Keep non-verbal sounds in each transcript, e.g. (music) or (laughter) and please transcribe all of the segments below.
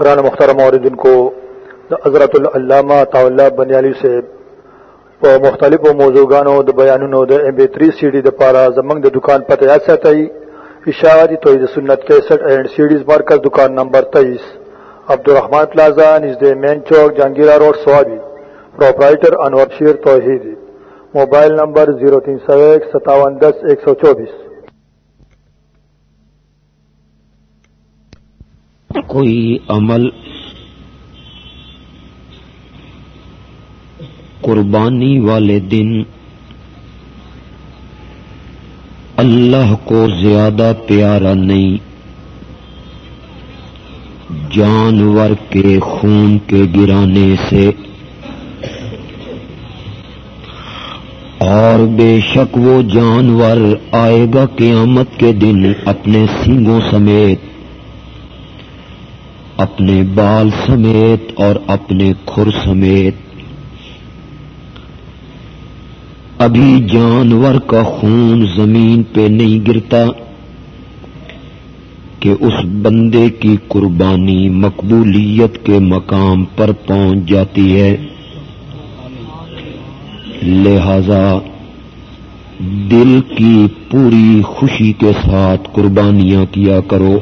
گران مختار موردن کو حضرت العلامہ طاولہ بنیالی سے په مختلفو موضوعګانو د بیانونو د ام بي 3 سي ډي د پاره زمنګ د دکان پته یا ساتي اشاعتی توحید سنت 61 اینڈ سیډیز مرکز دکان نمبر 23 عبدالرحمن پلازا نزد مین چوک Jahangira road Swabi proprietor Anwar Sher Tauheed mobile number 03015710124 کوئی عمل قربانی والے دن اللہ کو زیادہ پیارا نہیں، جانور کے خون کے گرانے سے، اور بے شک وہ جانور آئے گا قیامت کے دن اپنے سینگوں سمیت۔ اپنے بال سمیت اور اپنے کھر سمیت۔ ابھی جانور کا خون زمین پہ نہیں گرتا کہ اس بندے کی قربانی مقبولیت کے مقام پر پہنچ جاتی ہے۔ لہذا دل کی پوری خوشی کے ساتھ قربانیاں کیا کرو۔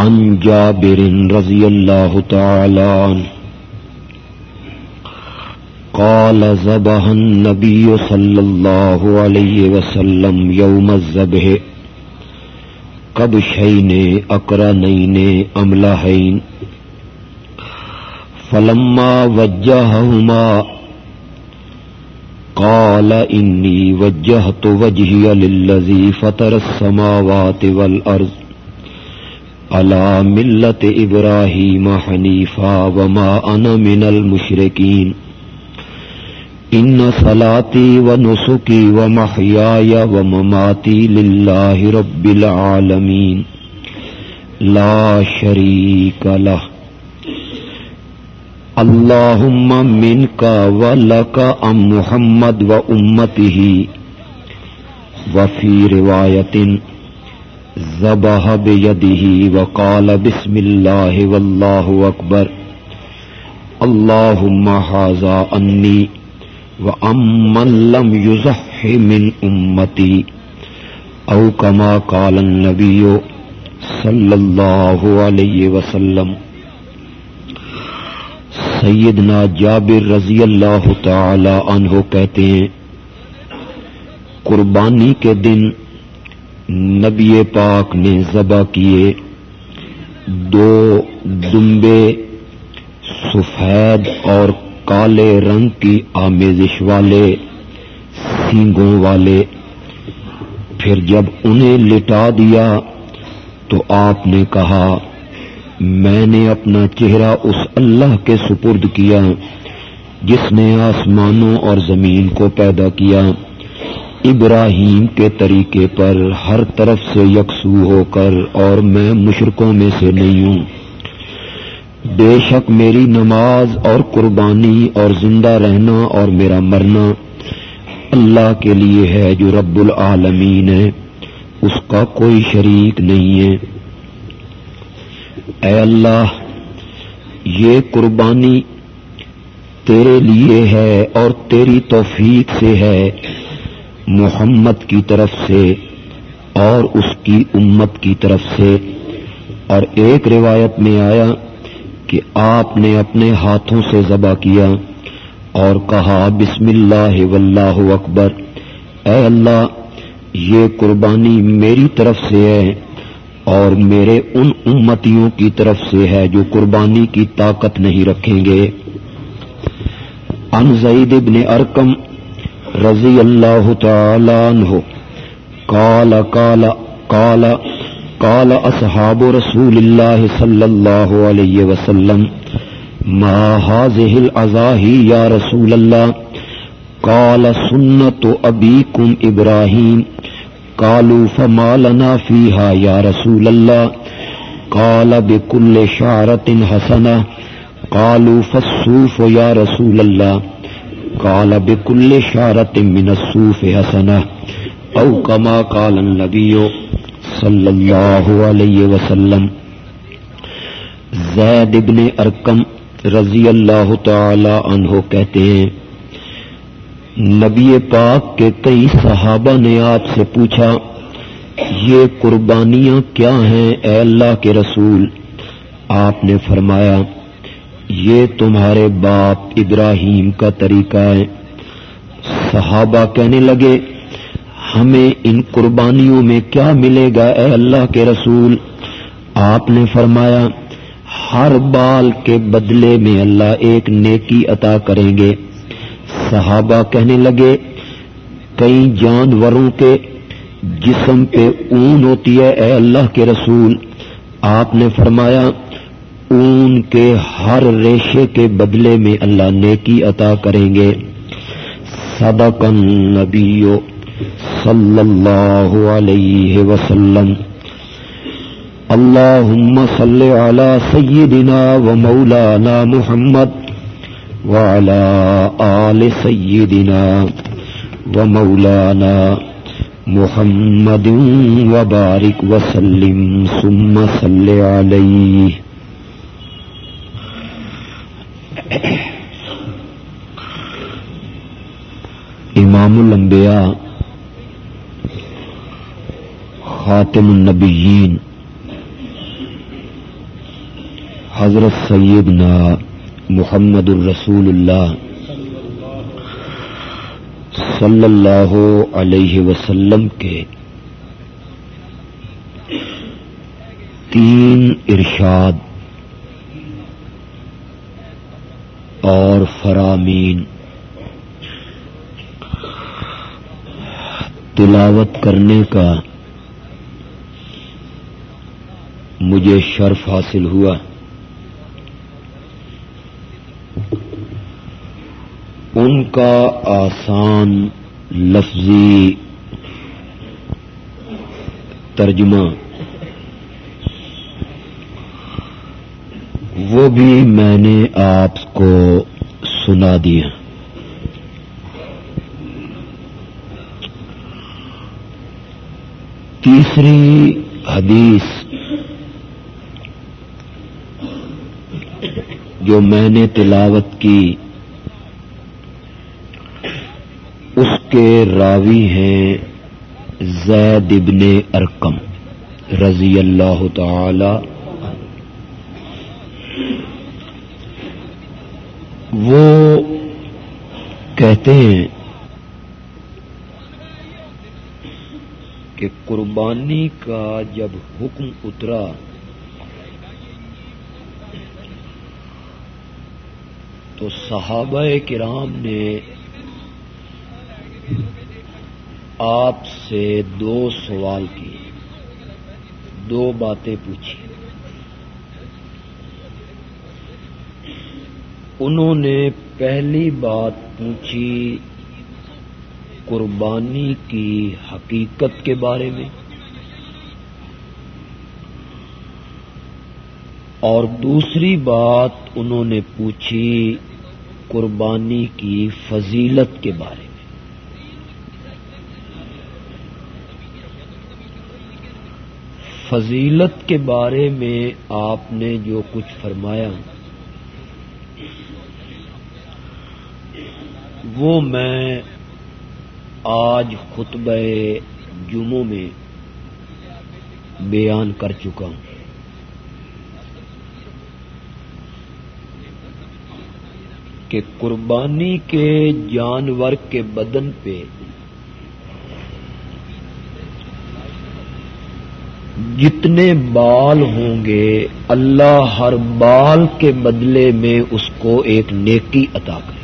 انجا برن رضی اللہ تعالی قال ذبح النبي صلى الله عليه وسلم يوم الذبح قبشين أقرنين أملحين فلما وجههما قال إني وجهت وجهي للذي فطر السماوات والأرض على ملة إبراهيم حنيفا وما أنا من المشركين. ان صلاتی و نسخی و محیا و مماتی للہ رب العالمین لا شریک لہ اللہم من کا و لکا ام محمد و امتی وفی روایت ذبح بیدہ وقال بسم اللہ واللہ اکبر اللہم حازا انی وَأَمَّنْ لَمْ يُزَحِّ مِنْ أُمَّتِي. أَوْ كَمَا قَالَ النَّبِيُّ صلی اللہ علیہ وسلم. سیدنا جابر رضی اللہ تعالی عنہ کہتے ہیں، قربانی کے دن نبی پاک نے ذبح کیے دو دمبے، سفید اور کالے رنگ کی آمیزش والے، سینگوں والے۔ پھر جب انہیں لٹا دیا تو آپ نے کہا، میں نے اپنا چہرہ اس اللہ کے سپرد کیا جس نے آسمانوں اور زمین کو پیدا کیا۔ ابراہیم کے طریقے پر ہر طرف سے یکسو ہو کر اور میں مشرقوں میں سے نہیں ہوں۔ بے شک میری نماز اور قربانی اور زندہ رہنا اور میرا مرنا اللہ کے لیے ہے جو رب العالمین ہے، اس کا کوئی شریک نہیں ہے۔ اے اللہ، یہ قربانی تیرے لیے ہے اور تیری توفیق سے ہے۔ محمد کی طرف سے اور اس کی امت کی طرف سے۔ اور ایک روایت میں آیا کہ آپ نے اپنے ہاتھوں سے ذبح کیا اور کہا، بسم اللہ واللہ اکبر۔ اے اللہ، یہ قربانی میری طرف سے ہے اور میرے ان امتیوں کی طرف سے ہے جو قربانی کی طاقت نہیں رکھیں گے۔ ان زید ابن ارکم رضی اللہ تعالی عنہ. کالا کالا کالا قال اصحاب رسول الله صلى الله عليه وسلم، ما هذه العزاهي يا رسول الله قال سنة أبيكم إبراهيم قالوا، فما لنا فيها يا رسول الله قال بكل شعرة حسنة قالوا، فالصوف يا رسول الله قال بكل شعرة من الصوف حسنة أو كما قال النبي صلی اللہ علیہ وسلم. زید ابن ارکم رضی اللہ تعالی عنہ کہتے ہیں، نبی پاک کے کئی صحابہ نے آپ سے پوچھا، یہ قربانیاں کیا ہیں اے اللہ کے رسول؟ آپ نے فرمایا یہ تمہارے باپ ابراہیم کا طریقہ ہے۔ صحابہ کہنے لگے، ہمیں ان قربانیوں میں کیا ملے گا اے اللہ کے رسول؟ آپ نے فرمایا، ہر بال کے بدلے میں اللہ ایک نیکی عطا کریں گے۔ صحابہ کہنے لگے، کئی جانوروں کے جسم پہ اون ہوتی ہے اے اللہ کے رسول۔ آپ نے فرمایا اون کے ہر ریشے کے بدلے میں اللہ نیکی عطا کریں گے۔ صدق النبی صلی اللہ علیہ وسلم۔ اللهم صل على سيدنا ومولانا محمد وعلى آل سيدنا ومولانا محمد وبارك وسلم۔ ثم صل عليه امام الانبیاء خاتم النبیین حضرت سیدنا محمد الرسول اللہ صلی اللہ علیہ وسلم کے تین ارشاد اور فرامین۔ تلاوت کرنے کا مجھے شرف حاصل ہوا۔ ان کا آسان لفظی ترجمہ وہ بھی میں نے آپ کو سنا دیا تیسری حدیث جو میں نے تلاوت کی، اس کے راوی ہیں زید ابن ارکم رضی اللہ تعالی وہ کہتے ہیں کہ قربانی کا جب حکم اترا، تو صحابہ کرام نے آپ سے دو سوال کیے، دو باتیں پوچھی۔ انہوں نے پہلی بات پوچھی قربانی کی حقیقت کے بارے میں اور دوسری بات انہوں نے پوچھی قربانی کی فضیلت کے بارے میں۔ فضیلت کے بارے میں آپ نے جو کچھ فرمایا وہ میں آج خطبہ جمعوں میں بیان کر چکا ہوں۔ کہ قربانی کے جانور کے بدن پہ جتنے بال ہوں گے، اللہ ہر بال کے بدلے میں اس کو ایک نیکی عطا کرے۔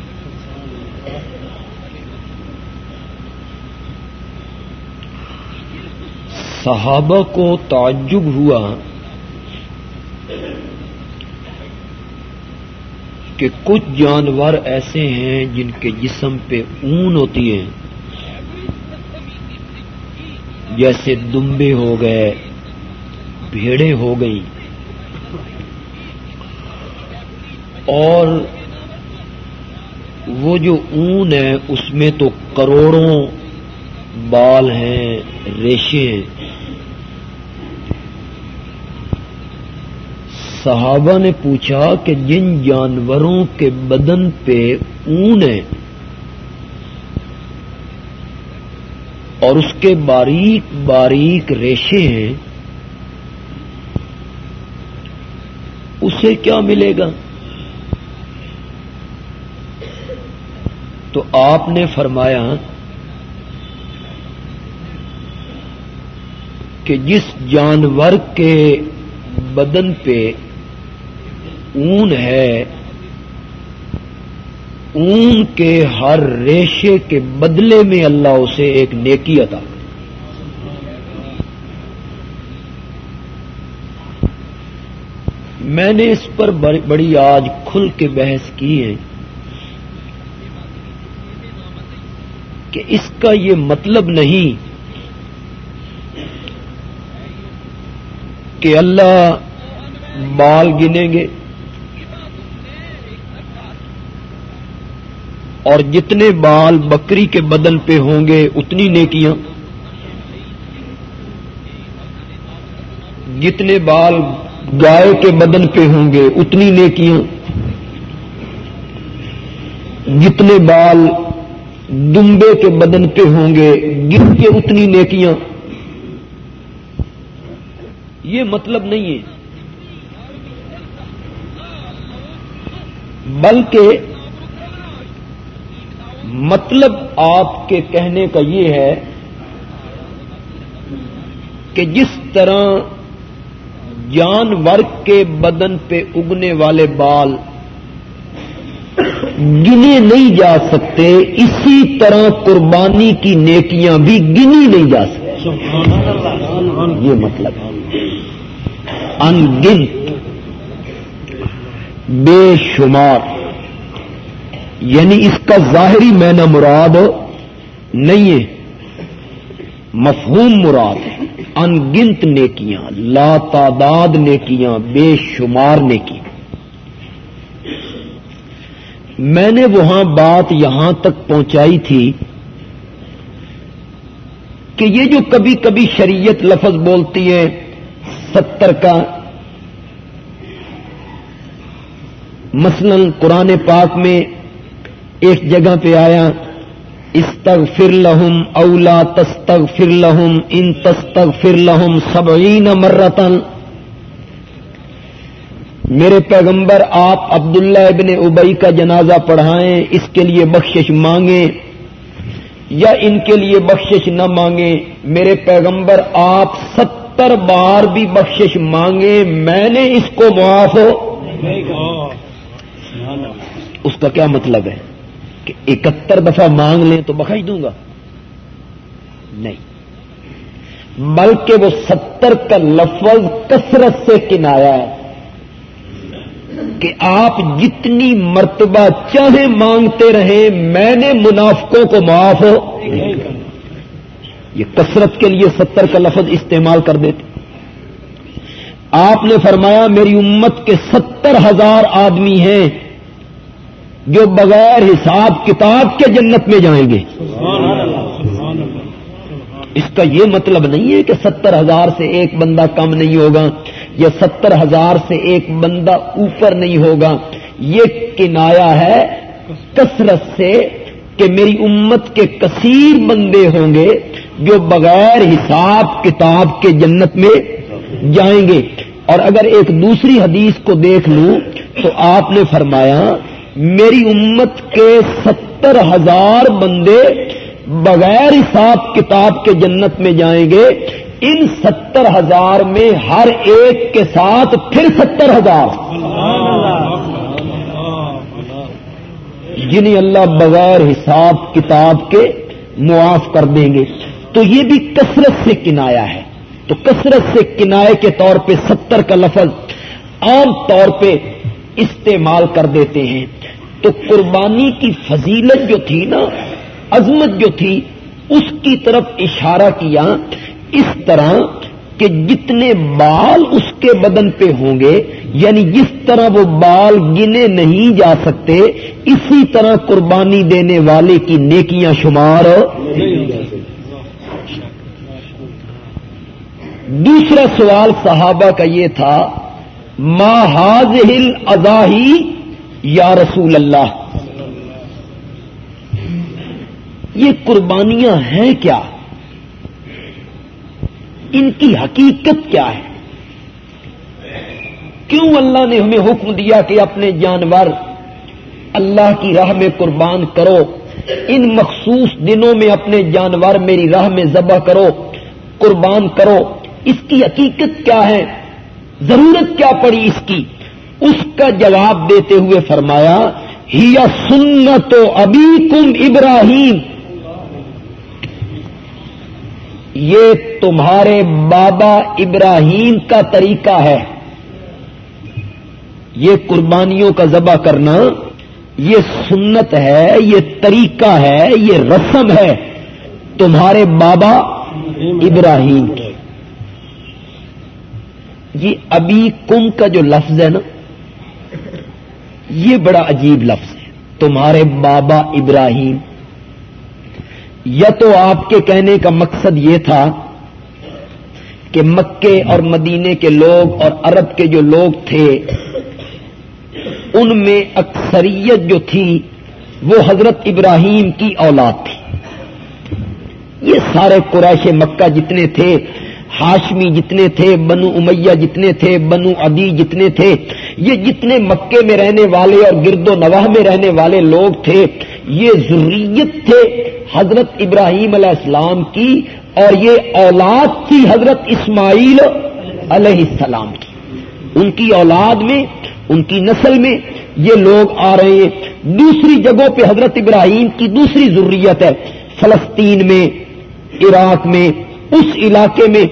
صحابہ کو تعجب ہوا کہ کچھ جانور ایسے ہیں جن کے جسم پہ اون ہوتی ہے جیسے دمبے ہو گئے بھیڑے ہو گئی اور وہ جو اون ہے اس میں تو کروڑوں بال ہیں، ریشے ہیں۔ صحابہ نے پوچھا کہ جن جانوروں کے بدن پہ اون ہے اور اس کے باریک باریک ریشے ہیں اسے کیا ملے گا؟ تو آپ نے فرمایا کہ جس جانور کے بدن پہ اون ہے، اون کے ہر ریشے کے بدلے میں اللہ اسے ایک نیکی عطا میں نے اس پر بڑی آج کھل کے بحث کی ہے کہ اس کا یہ مطلب نہیں کہ اللہ بال گنیں گے اور جتنے بال بکری کے بدن پہ ہوں گے اتنی نیکیاں۔ جتنے بال گائے کے بدن پہ ہوں گے، اتنی نیکیاں۔ جتنے بال دمبے کے بدن پہ ہوں گے گر کے اتنی نیکیاں۔ یہ مطلب نہیں ہے۔ بلکہ مطلب آپ کے کہنے کا یہ ہے کہ جس طرح جانور کے بدن پہ اگنے والے بال گنے نہیں جا سکتے، اسی طرح قربانی کی نیکیاں بھی گنی نہیں جا سکتی۔ یہ مطلب۔ ان گنت بے شمار۔ یعنی اس کا ظاہری مینا مراد نہیں ہے، مفہوم مراد ہے۔ ان گنت نیکیاں لا تعداد نیکیاں، بے شمار نیکیاں۔ میں نے وہاں بات یہاں تک پہنچائی تھی کہ یہ جو کبھی کبھی شریعت لفظ بولتی ہے، ستر کا، مثلا قرآن پاک میں ایک جگہ پہ آیا استغفر لہم اولا تستغفر لہم ان تستغفر لہم سبعین مرتن میرے پیغمبر آپ عبداللہ ابن ابئی کا جنازہ پڑھائیں اس کے لیے بخشش مانگیں یا ان کے لیے بخشش نہ مانگیں؟ میرے پیغمبر آپ ستر بار بھی بخشش مانگیں میں نے اس کو معاف ہو۔ اس کا کیا مطلب ہے؟ کہ اکہتر دفعہ مانگ لیں تو بخش دوں گا۔ نہیں۔ بلکہ وہ ستر کا لفظ کثرت سے کنایا ہے کہ آپ جتنی مرتبہ چاہے مانگتے رہیں، میں نے منافقوں کو معاف ہو۔ یہ کثرت کے لیے ستر کا لفظ استعمال کر دیتے۔ آپ نے فرمایا، میری امت کے ستر ہزار آدمی ہیں جو بغیر حساب کتاب کے جنت میں جائیں گے۔ اس کا یہ مطلب نہیں ہے کہ ستر ہزار سے ایک بندہ کم نہیں ہوگا یا ستر ہزار سے ایک بندہ اوپر نہیں ہوگا۔ یہ کنایا ہے کثرت سے کہ میری امت کے کثیر بندے ہوں گے جو بغیر حساب کتاب کے جنت میں جائیں گے۔ اور اگر ایک دوسری حدیث کو دیکھ لوں تو آپ نے فرمایا میری امت کے ستر ہزار بندے بغیر حساب کتاب کے جنت میں جائیں گے، ان ستر ہزار میں ہر ایک کے ساتھ پھر ستر ہزار۔ جنہیں اللہ بغیر حساب کتاب کے معاف کر دیں گے۔ تو یہ بھی کثرت سے کنایا ہے۔ تو کثرت سے کنائے کے طور پہ ستر کا لفظ عام طور پہ استعمال کر دیتے ہیں۔ تو قربانی کی فضیلت جو تھی نا، عظمت جو تھی، اس کی طرف اشارہ کیا اس طرح کہ جتنے بال اس کے بدن پہ ہوں گے یعنی جس طرح وہ بال گنے نہیں جا سکتے، اسی طرح قربانی دینے والے کی نیکیاں شمار دوسرا سوال صحابہ کا یہ تھا ماہاز ہل ازاہی یا رسول اللہ یہ قربانیاں ہیں کیا ان کی حقیقت کیا ہے کیوں اللہ نے ہمیں حکم دیا کہ اپنے جانور اللہ کی راہ میں قربان کرو ان مخصوص دنوں میں اپنے جانور میری راہ میں ذبح کرو قربان کرو اس کی حقیقت کیا ہے ضرورت کیا پڑی اس کی اس کا جواب دیتے ہوئے فرمایا ہی سنت ابھی کم ابراہیم۔ یہ تمہارے بابا ابراہیم کا طریقہ ہے۔ یہ قربانیوں کا ذبح کرنا، یہ سنت ہے، یہ طریقہ ہے، یہ رسم ہے تمہارے بابا ابراہیم کی۔ یہ ابھی کم کا جو لفظ ہے نا یہ بڑا عجیب لفظ ہے۔ تمہارے بابا ابراہیم۔ یا تو آپ کے کہنے کا مقصد یہ تھا کہ مکے اور مدینے کے لوگ اور عرب کے جو لوگ تھے، ان میں اکثریت جو تھی، وہ حضرت ابراہیم کی اولاد تھی۔ یہ سارے قریش مکہ جتنے تھے ہاشمی جتنے تھے، بنو امیہ جتنے تھے، بنو ادی جتنے تھے، یہ جتنے مکے میں رہنے والے اور گرد و نواح میں رہنے والے لوگ تھے، یہ ضروریت تھے حضرت ابراہیم علیہ السلام کی اور یہ اولاد تھی حضرت اسماعیل علیہ السلام کی۔ ان کی اولاد میں، ان کی نسل میں یہ لوگ آ رہے ہیں۔ دوسری جگہوں پہ حضرت ابراہیم کی دوسری ضروریت ہے، فلسطین میں، عراق میں اس علاقے میں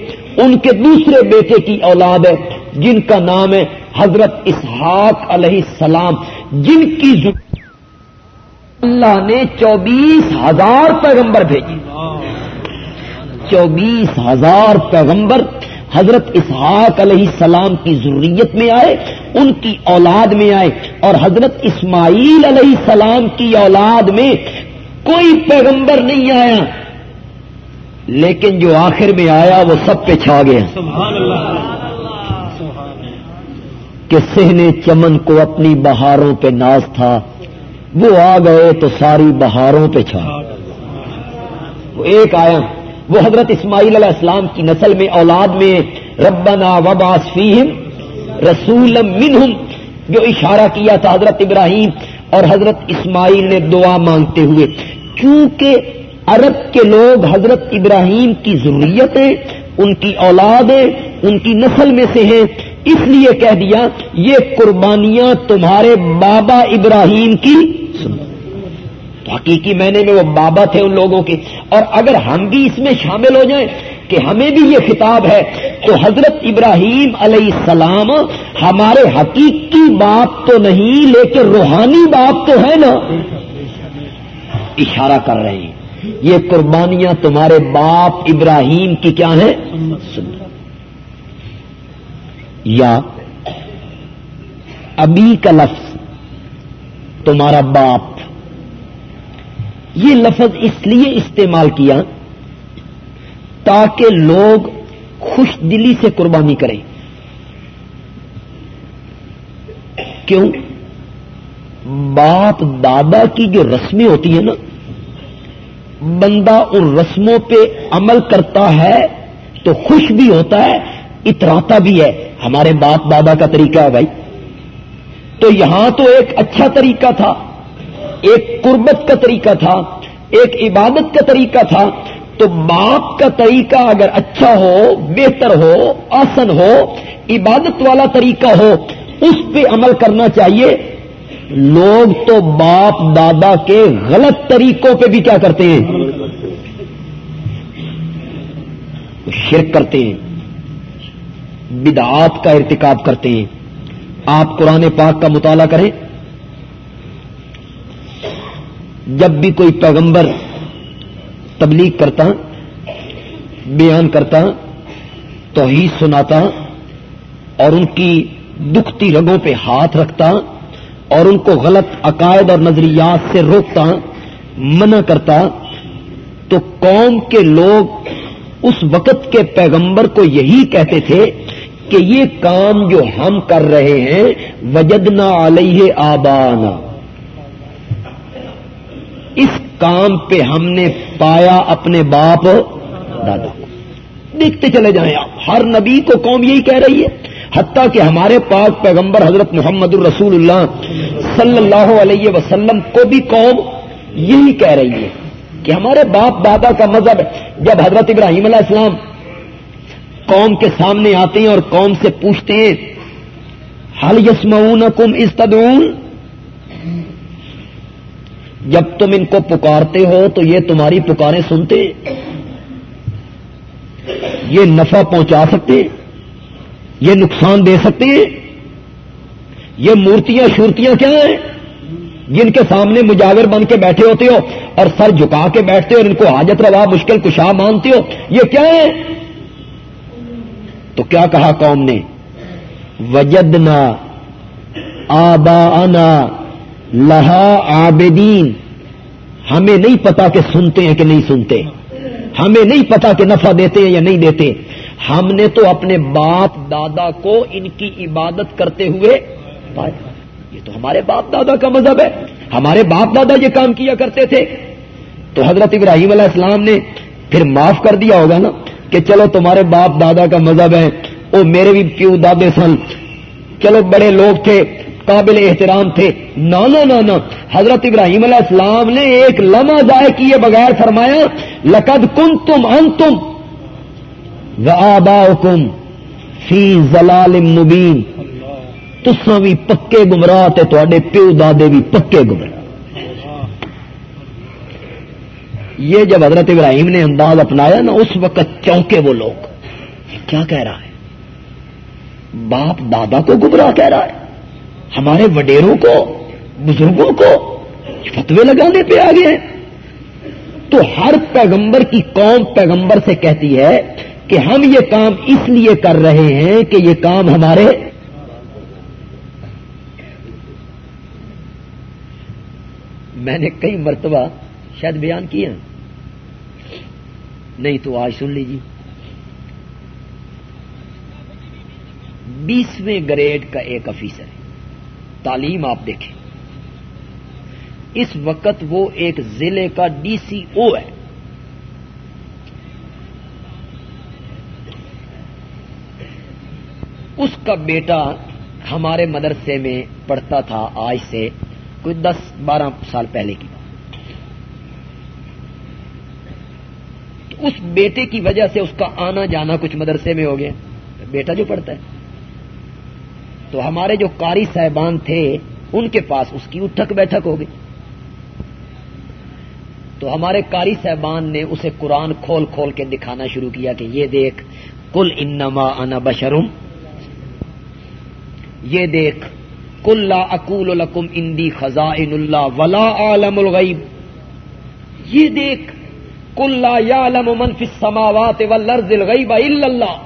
ان کے دوسرے بیٹے کی اولاد ہے، جن کا نام ہے حضرت اسحاق علیہ السلام، جن کی اللہ نے چوبیس ہزار پیغمبر بھیجے چوبیس ہزار پیغمبر حضرت اسحاق علیہ السلام کی ضروریت میں آئے، ان کی اولاد میں آئے، اور حضرت اسماعیل علیہ السلام کی اولاد میں کوئی پیغمبر نہیں آیا۔ لیکن جو آخر میں آیا وہ سب پہ چھا گیا۔ کہ سہنے چمن کو اپنی بہاروں پہ ناز تھا، وہ آ گئے تو ساری بہاروں پہ چھا۔ وہ ایک آیا، وہ حضرت اسماعیل علیہ السلام کی نسل میں، اولاد میں، ربنا وباس فیہم رسول منہم، جو اشارہ کیا تھا حضرت ابراہیم اور حضرت اسماعیل نے دعا مانگتے ہوئے۔ کیونکہ عرب کے لوگ حضرت ابراہیم کی ضروریتیں، ان کی اولادیں، ان کی نسل میں سے ہیں۔ اس لیے کہہ دیا، یہ قربانیاں تمہارے بابا ابراہیم کی حقیقی معنی میں وہ بابا تھے ان لوگوں کے۔ اور اگر ہم بھی اس میں شامل ہو جائیں کہ ہمیں بھی یہ خطاب ہے تو حضرت ابراہیم علیہ السلام ہمارے حقیقی باپ تو نہیں، لیکن روحانی باپ تو ہے نا۔ اشارہ کر رہے ہیں۔ یہ قربانیاں تمہارے باپ ابراہیم کی کیا ہیں؟ یا ابھی کا لفظ تمہارا باپ۔ یہ لفظ اس لیے استعمال کیا تاکہ لوگ خوش دلی سے قربانی کریں۔ کیوں؟ باپ دادا کی جو رسمیں ہوتی ہیں نا بندہ ان رسموں پہ عمل کرتا ہے تو خوش بھی ہوتا ہے، اتراتا بھی ہے۔ ہمارے باپ دادا کا طریقہ ہے بھائی۔ تو یہاں تو ایک اچھا طریقہ تھا، ایک قربت کا طریقہ تھا، ایک عبادت کا طریقہ تھا۔ تو باپ کا طریقہ اگر اچھا ہو، بہتر ہو آسن ہو، عبادت والا طریقہ ہو، اس پہ عمل کرنا چاہیے۔ لوگ تو باپ دادا کے غلط طریقوں پہ بھی کیا کرتے ہیں؟ شرک کرتے ہیں۔ بدعات کا ارتکاب کرتے ہیں۔ آپ قرآن پاک کا مطالعہ کریں۔ جب بھی کوئی پیغمبر تبلیغ کرتا، بیان کرتا، توحید سناتا اور ان کی دکھتی رگوں پہ ہاتھ رکھتا اور ان کو غلط عقائد اور نظریات سے روکتا، منع کرتا، تو قوم کے لوگ اس وقت کے پیغمبر کو یہی کہتے تھے کہ یہ کام جو ہم کر رہے ہیں، وجدنا علیہ آبانا۔ اس کام پہ ہم نے پایا اپنے باپ دادا کو۔ دیکھتے چلے جائیں آپ، ہر نبی کو قوم یہی کہہ رہی ہے۔ حتیٰ کہ ہمارے پاک پیغمبر حضرت محمد الرسول اللہ صلی اللہ علیہ وسلم کو بھی قوم یہی کہہ رہی ہے کہ ہمارے باپ دادا کا مذہب ہے۔ جب حضرت ابراہیم علیہ السلام قوم کے سامنے آتے ہیں اور قوم سے پوچھتے ہیں حل یسمعون کم استدون جب تم ان کو پکارتے ہو تو یہ تمہاری پکاریں سنتے، یہ نفع پہنچا سکتے۔ یہ نقصان دے سکتے ہیں؟ یہ مورتیاں شورتیاں کیا ہیں؟ جن کے سامنے مجاور بن کے بیٹھے ہوتے ہو اور سر جھکا کے بیٹھتے ہو اور ان کو حاجت روا، مشکل کشا مانتے ہو، یہ کیا ہے تو کیا کہا قوم نے؟ وجدنا آبا انا لہا آبدین ہمیں نہیں پتا کہ سنتے ہیں کہ نہیں سنتے۔ ہمیں نہیں پتا کہ نفع دیتے ہیں یا نہیں دیتے۔ ہم نے تو اپنے باپ دادا کو ان کی عبادت کرتے ہوئے پایا۔ یہ تو ہمارے باپ دادا کا مذہب ہے۔ ہمارے باپ دادا یہ کام کیا کرتے تھے۔ تو حضرت ابراہیم علیہ السلام نے پھر معاف کر دیا ہوگا نا کہ چلو تمہارے باپ دادا کا مذہب ہے۔ وہ میرے بھی پیو دادے سن۔ چلو بڑے لوگ تھے، قابل احترام تھے۔ نانا نانا حضرت ابراہیم علیہ السلام نے ایک لمحہ ضائع کیے بغیر فرمایا، لقد کن تم ان تم کم فی زلال مبین. تسا بھی پکے گمراہ تے پیو دادے بھی پکے گمراہ. یہ جب حضرت ابراہیم نے انداز اپنایا نا، اس وقت چونکے وہ لوگ. کیا کہہ رہا ہے؟ باپ دادا کو گمراہ کہہ رہا ہے، ہمارے وڈیروں کو، بزرگوں کو فتوے لگانے پہ آ گئے تو ہر پیغمبر کی قوم پیغمبر سے کہتی ہے کہ ہم یہ کام اس لیے کر رہے ہیں کہ یہ کام ہمارے میں نے کئی مرتبہ شاید بیان کیا نہیں تو آج سن لیجیے۔ بیسویں گریڈ کا ایک آفیسر ہے۔ تعلیم آپ دیکھیں۔ اس وقت وہ ایک ضلع کا ڈی سی او ہے۔ اس کا بیٹا ہمارے مدرسے میں پڑھتا تھا آج سے کوئی دس بارہ سال پہلے کی بات۔ اس بیٹے کی وجہ سے اس کا آنا جانا کچھ مدرسے میں ہو گیا۔ بیٹا جو پڑھتا ہے۔ تو ہمارے جو کاری صاحبان تھے، ان کے پاس اس کی اٹھک بیٹھک ہو گئی۔ تو ہمارے کاری صاحبان نے اسے قرآن کھول کھول کے دکھانا شروع کیا کہ یہ دیکھ کل انما انا بشرم یہ دیکھ کل اکول القم اندی خزائن اللہ ولا عالم الغیب۔ یہ دیکھ کل لا یا منفی سماوات و لرز الغیب اللہ۔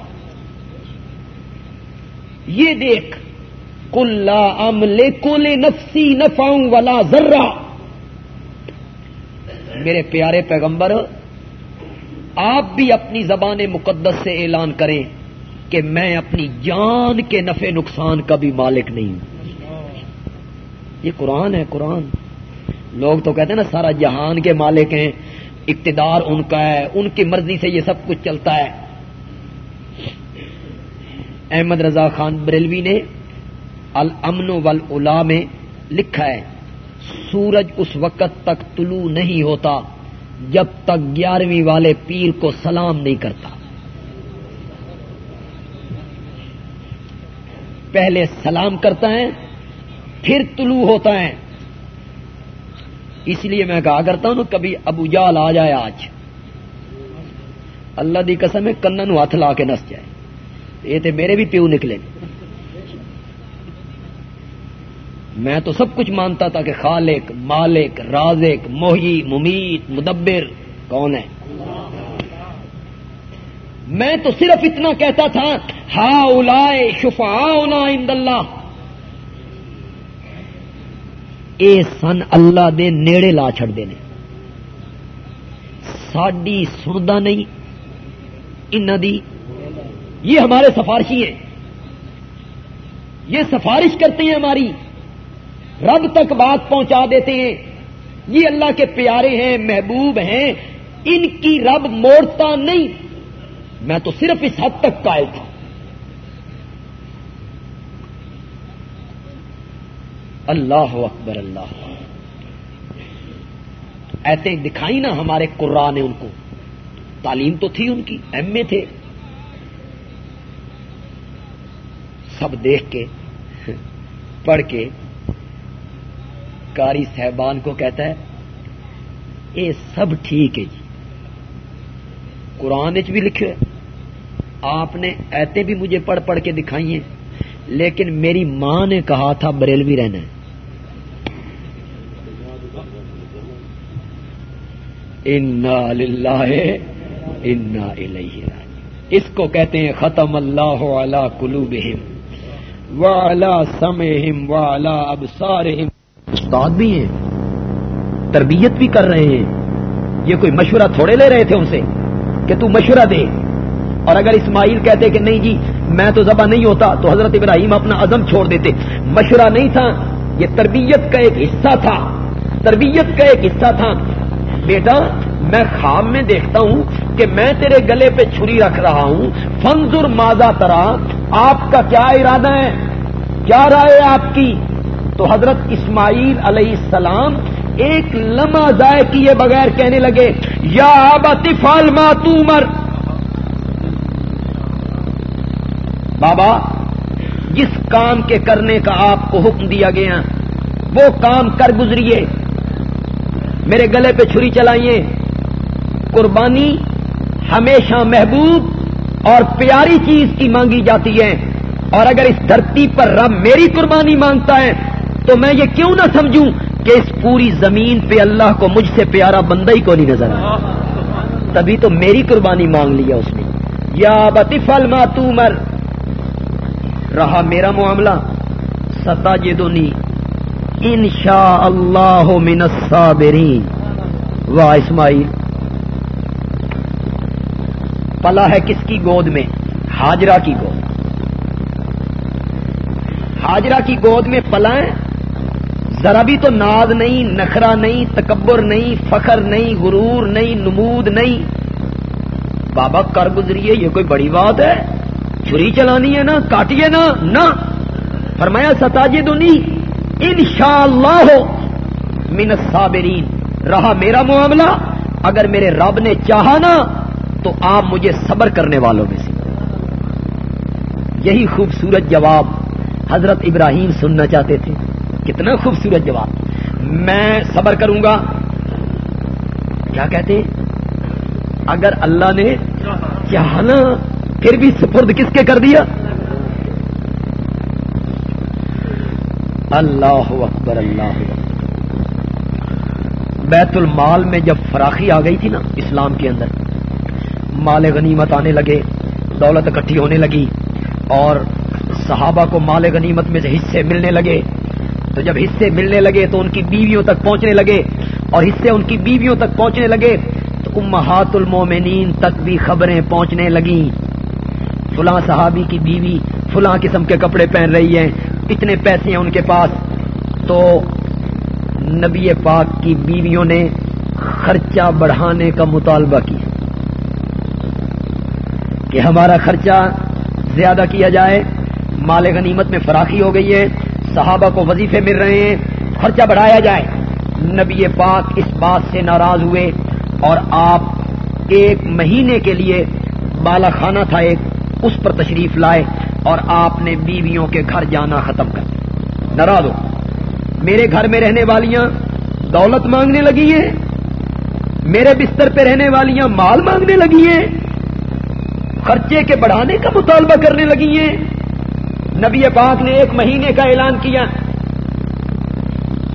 یہ دیکھ کل عمل کل نفسی نفاؤں ولا ذرہ میرے پیارے پیغمبر، آپ بھی اپنی زبان مقدس سے اعلان کریں۔ کہ میں اپنی جان کے نفع نقصان کا بھی مالک نہیں ہوں۔ یہ قرآن ہے، قرآن۔ لوگ تو کہتے ہیں نا، سارا جہان کے مالک ہیں، اقتدار ان کا ہے، ان کی مرضی سے یہ سب کچھ چلتا ہے۔ احمد رضا خان بریلوی نے الامن والا میں لکھا ہے، سورج اس وقت تک طلوع نہیں ہوتا جب تک گیارہویں والے پیر کو سلام نہیں کرتا۔ پہلے سلام کرتا ہے، پھر طلوع ہوتا ہے۔ اس لیے میں کہا کرتا ہوں، کبھی ابو جال آ جائے آج۔ اللہ دی قسم ہے، کنن ہاتھ لا کے نس جائے۔ یہ تو میرے بھی پیو نکلے۔ میں تو سب کچھ مانتا تھا کہ خالق، مالک، رازق موہی ممیت، مدبر کون ہے؟ میں تو صرف اتنا کہتا تھا ہا اولائے شفا اند اللہ اے سن اللہ دے نیڑے لا چھڑ دینے۔ ساڈی سندا نہیں ان دی۔ یہ ہمارے سفارشی ہیں۔ یہ سفارش کرتے ہیں ہماری۔ رب تک بات پہنچا دیتے ہیں۔ یہ اللہ کے پیارے ہیں، محبوب ہیں۔ ان کی رب موڑتا نہیں۔ میں تو صرف اس حد تک قائل تھا۔ اللہ اکبر، اللہ۔ ایسے دکھائی نا ہمارے قرآن نے ان کو۔ تعلیم تو تھی ان کی، ایم اے تھے۔ سب دیکھ کے، پڑھ کے کاری صاحبان کو کہتا ہے، یہ سب ٹھیک ہے جی۔ قرآن بھی لکھے آپ نے ایتے بھی مجھے پڑھ پڑھ کے دکھائی ہیں، لیکن میری ماں نے کہا تھا بریلوی رہنا ہے۔ انا اس کو کہتے ہیں، ختم اللہ علی قلوبہم وعلا سمہم وعلا ابصارہم۔ استاد بھی ہیں، تربیت بھی کر رہے ہیں۔ یہ کوئی مشورہ تھوڑے لے رہے تھے ان سے کہ تو مشورہ دے۔ اور اگر اسماعیل کہتے کہ نہیں جی میں تو ذبح نہیں ہوتا، تو حضرت ابراہیم اپنا عزم چھوڑ دیتے۔ مشورہ نہیں تھا، یہ تربیت کا ایک حصہ تھا۔ تربیت کا ایک حصہ تھا۔ بیٹا، میں خواب میں دیکھتا ہوں کہ میں تیرے گلے پہ چھری رکھ رہا ہوں۔ فنزر ماضا ترا، آپ کا کیا ارادہ ہے؟ کیا رائے آپ کی؟ تو حضرت اسماعیل علیہ السلام ایک لمحہ ضائع کیے بغیر کہنے لگے، یا فال ماتومر بابا، جس کام کے کرنے کا آپ کو حکم دیا گیا، وہ کام کر گزریے۔ میرے گلے پہ چھری چلائیے۔ قربانی ہمیشہ محبوب اور پیاری چیز کی مانگی جاتی ہے۔ اور اگر اس دھرتی پر رب میری قربانی مانگتا ہے، تو میں یہ کیوں نہ سمجھوں کہ اس پوری زمین پہ اللہ کو مجھ سے پیارا بندہ ہی کو نہیں نظر آ تبھی تو میری قربانی مانگ لیا اس نے۔ یا بطف الماتومر۔ رہا میرا معاملہ؟ ستا جدونی ان شاء اللہ الصابرین۔ واہ اسماعیل، پلا ہے کس کی گود میں؟ ہاجرہ کی گود۔ ہاجرہ کی گود میں پلا ہے؟ ذرا بھی تو ناد نہیں نخرا نہیں، تکبر نہیں، فخر نہیں، غرور نہیں، نمود نہیں۔ بابا، کر گزریے، یہ کوئی بڑی بات ہے؟ چھری چلانی ہے نا کاٹیے نا نہ فرمایا، ستاجی دونی ان شاء اللہ ہو صابرین رہا میرا معاملہ، اگر میرے رب نے چاہا نا، تو آپ مجھے صبر کرنے والوں میں سے۔ یہی خوبصورت جواب حضرت ابراہیم سننا چاہتے تھے۔ کتنا خوبصورت جواب۔ میں صبر کروں گا۔ کیا کہتے اگر اللہ نے چاہنا پھر بھی سپرد کس کے کر دیا؟ اللہ اکبر، اللہ بیت المال میں جب فراخی آ گئی تھی نا اسلام کے اندر، مال غنیمت آنے لگے، دولت اکٹھی ہونے لگی، اور صحابہ کو مال غنیمت میں سے حصے ملنے لگے۔ تو جب حصے ملنے لگے تو ان کی بیویوں تک پہنچنے لگے، اور حصے ان کی بیویوں تک پہنچنے لگے، تو امہات المومنین تک بھی خبریں پہنچنے لگیں۔ فلاں صحابی کی بیوی فلاں قسم کے کپڑے پہن رہی ہیں، اتنے پیسے ہیں ان کے پاس۔ تو نبی پاک کی بیویوں نے خرچہ بڑھانے کا مطالبہ کیا کہ ہمارا خرچہ زیادہ کیا جائے۔ مال غنیمت میں فراخی ہو گئی ہے، صحابہ کو وظیفے مل رہے ہیں، خرچہ بڑھایا جائے۔ نبی پاک اس بات سے ناراض ہوئے اور آپ ایک مہینے کے لیے بالا خانہ تھا، ایک اس پر تشریف لائے اور آپ نے بیویوں کے گھر جانا ختم کر ناراض ہو میرے گھر میں رہنے والیاں دولت مانگنے لگی ہیں۔ میرے بستر پہ رہنے والیاں مال مانگنے لگی ہیں۔ خرچے کے بڑھانے کا مطالبہ کرنے لگی ہیں۔ نبی پاک نے ایک مہینے کا اعلان کیا۔